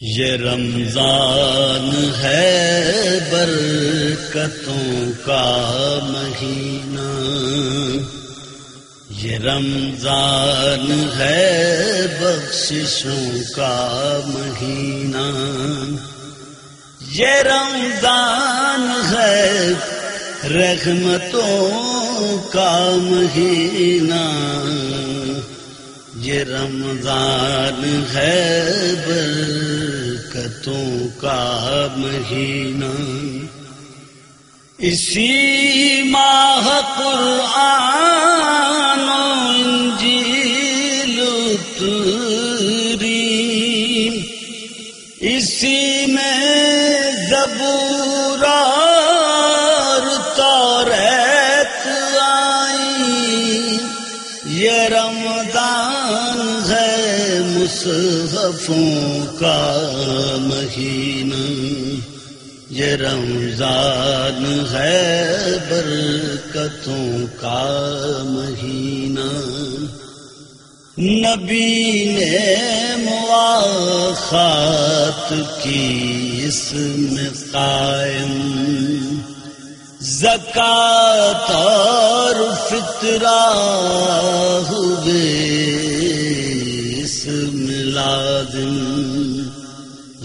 یہ رمضان ہے برکتوں کا مہینہ۔ یہ رمضان ہے بخششوں کا مہینہ۔ یہ رمضان ہے رحمتوں کا مہینہ۔ یہ رمضان ہے برکتوں کا مہینہ۔ اسی ماہ قرآن انجیل اتری۔ اسی مصحفوں کا مہینہ، یہ رمضان ہے برکتوں کا مہینہ۔ نبی نے مواخات کی اس میں قائم۔ زکات اور فطرہ ہوئے۔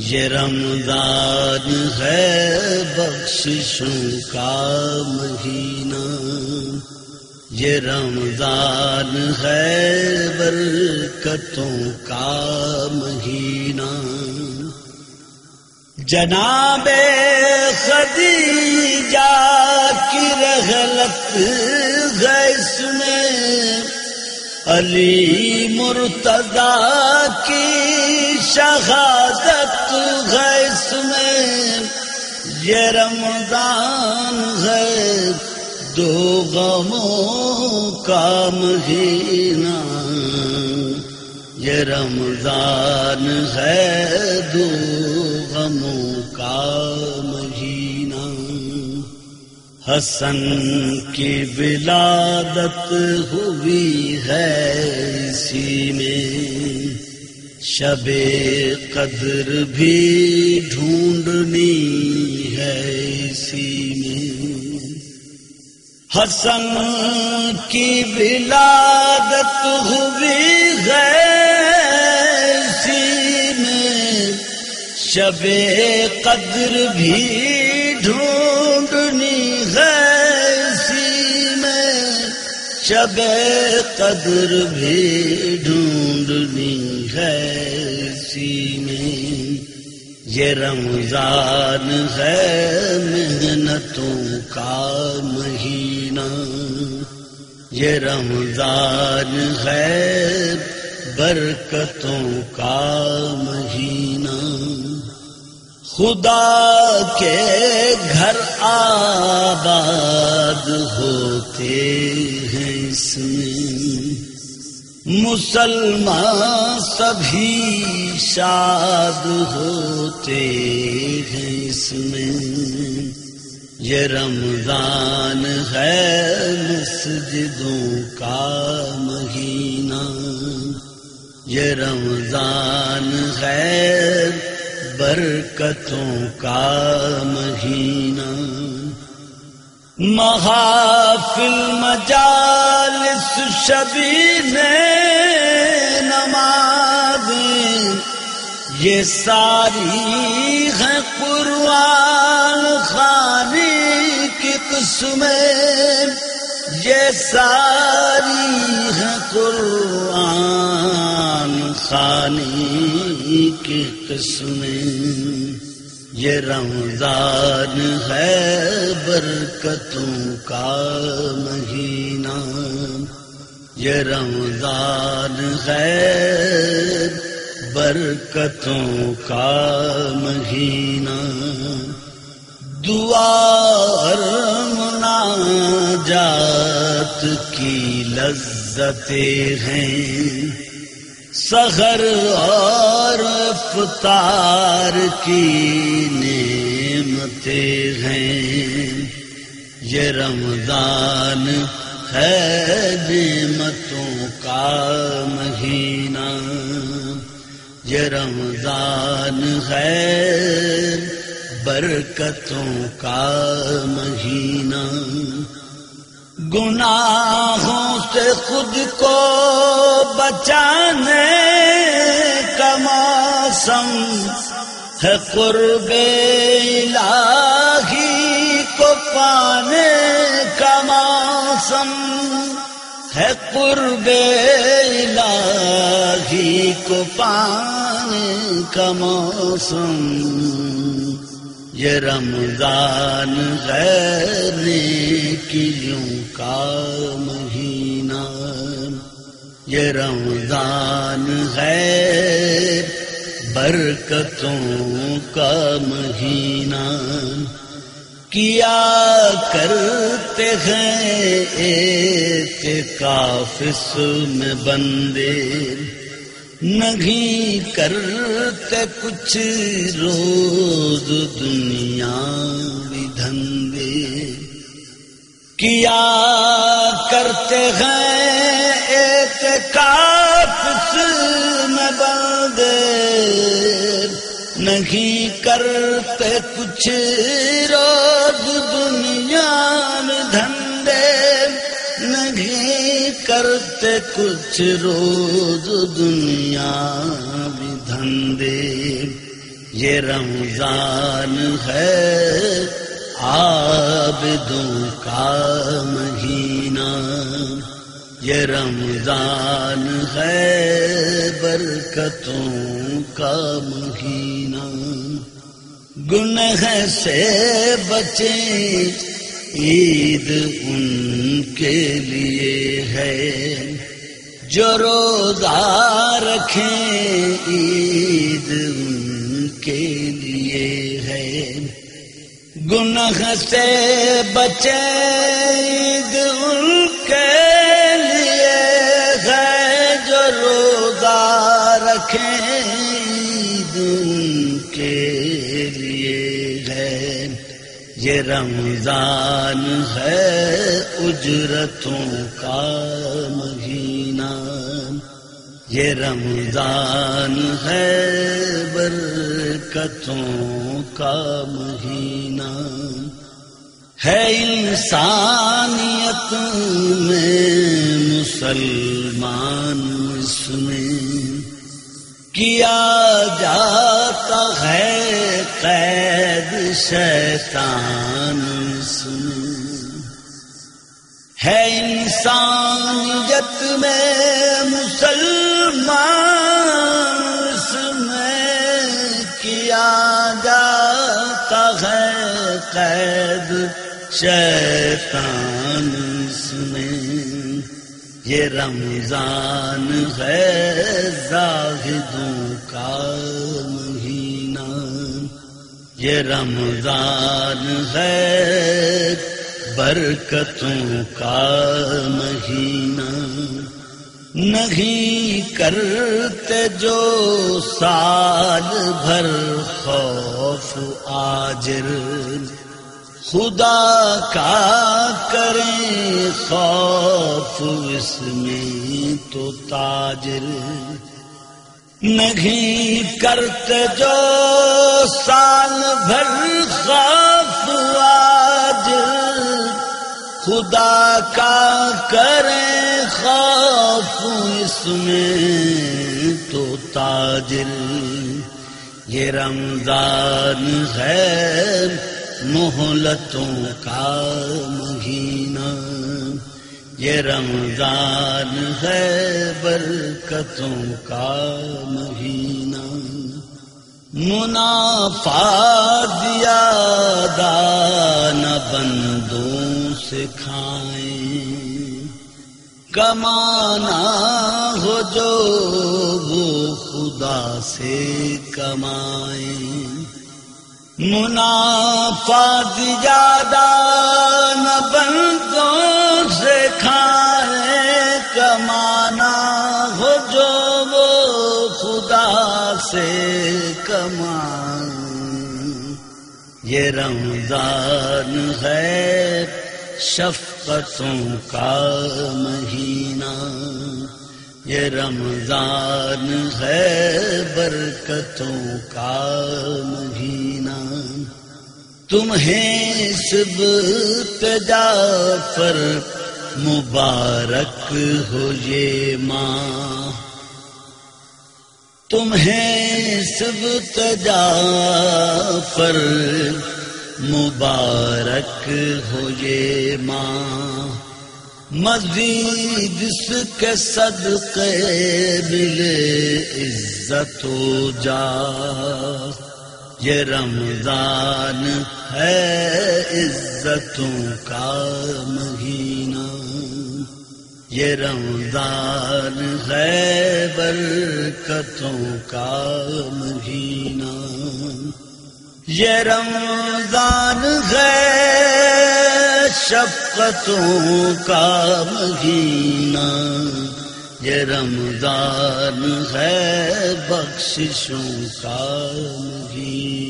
یہ رمضان ہے بخششوں کا مہینہ۔ یہ رمضان ہے برکتوں کا مہینہ۔ جناب خدیجہ کی رحلت ہے اس میں۔ علی مرتضی کی شہادت ہے اس میں، یہ رمضان ہے دو غموں کا مہینہ۔ یہ رمضان ہے دو غموں کا حسن کی ولادت ہوئی ہے اسی میں۔ شب قدر بھی ڈھونڈنی ہے اسی میں۔ حسن کی ولادت ہوئی ہے شب قدر بھی ڈھونڈنی شب قدر بھی ڈھونڈنی ہے میں یہ رمضان ہے محنتوں کا مہینہ یہ رمضان ہے برکتوں کا مہینہ خدا کے گھر آباد ہوتے ہیں اس میں۔ مسلمان سبھی شاد ہوتے ہیں اس میں۔ یہ رمضان ہے مسجدوں کا مہینہ۔ یہ رمضان ہے برکتوں کا مہینہ۔ محافل مجالس شبی نے نماز۔ یہ ساری ہے قرآن خانی کی قسمیں۔ یہ ساری ہے قرآن خانی کی قسمیں یہ رمضان ہے برکتوں کا مہینہ یہ رمضان ہے برکتوں کا مہینہ دعا جات کی لذتیں ہیں سغر اور افطار کی نعمتیں ہیں۔ یہ رمضان ہے نعمتوں کا مہینہ۔ یہ رمضان ہے برکتوں کا مہینہ۔ گناہوں سے خود کو بچانے موسم ہے قرب الہی کو پانے کا موسم ہے قرب الہی کو پانے کا موسم یہ رمضان غیر نیکیوں کا مہینہ یہ رمضان غیر برکتوں کا مہینہ کیا کرتے ہیں اعتکاف میں بندے؟ نہیں کرتے کچھ روز دنیا بھی دھندے۔ کیا کرتے ہیں ایک کاپس میں بندے؟ نہیں کرتے کچھ روز دنیا میں دھندے، نہیں کرتے کچھ روز دنیا بھی دھندے۔ یہ رمضان ہے، آبدوں کا مہینہ۔ یہ رمضان ہے برکتوں کا مہینہ۔ گنہ سے بچیں عید ان کے لیے ہے۔ جو روزہ رکھیں، عید ان کے لیے ہے۔ گناہ سے بچے، عید ان یہ رمضان ہے اجرتوں کا مہینہ۔ یہ رمضان ہے برکتوں کا مہینہ۔ ہے انسانیت میں مسلمان اس میں کیا جاتا ہے قید شیطان اس میں ہے انسانیت میں مسلمان میں کیا جاتا ہے قید؟ شیطان اس میں یہ رمضان ہے زاہدوں کا۔ یہ رمضان ہے، برکتوں کا مہینہ۔ نہیں کرتے جو سال بھر خوف آجر۔ خدا کا کریں خوف اس میں تو تاجر۔ نہیں کرتے جو سال بھر خوف آج خدا کا کریں خوف، اس میں تو تاجر یہ رمضان ہے محلتوں کا مہینہ۔ یہ رمضان ہے برکتوں کا مہینہ۔ منافع دیا دان بندوں سے کھائیں۔ کمانا ہو جو وہ خدا سے کمائیں۔ منافع زیادہ نہ بندوں سے کھائے، کمانا ہو جو وہ خدا سے کمائیں یہ رمضان ہے، شفقتوں کا مہینہ۔ یہ رمضان ہے، برکتوں کا مہینہ۔ تمہیں سب تجا پر مبارک ہو یہ ماں تمہیں سب تجا پر مبارک ہو یہ ماں مزید اس کے صدقے ملے عزت و جا یہ رمضان ہے عزتوں کا مہینہ۔ یہ رمضان ہے برکتوں کا مہینہ۔ یہ رمضان ہے شفقتوں کا مہینہ۔ یہ رمضان ہے بخششوں کا مہینہ۔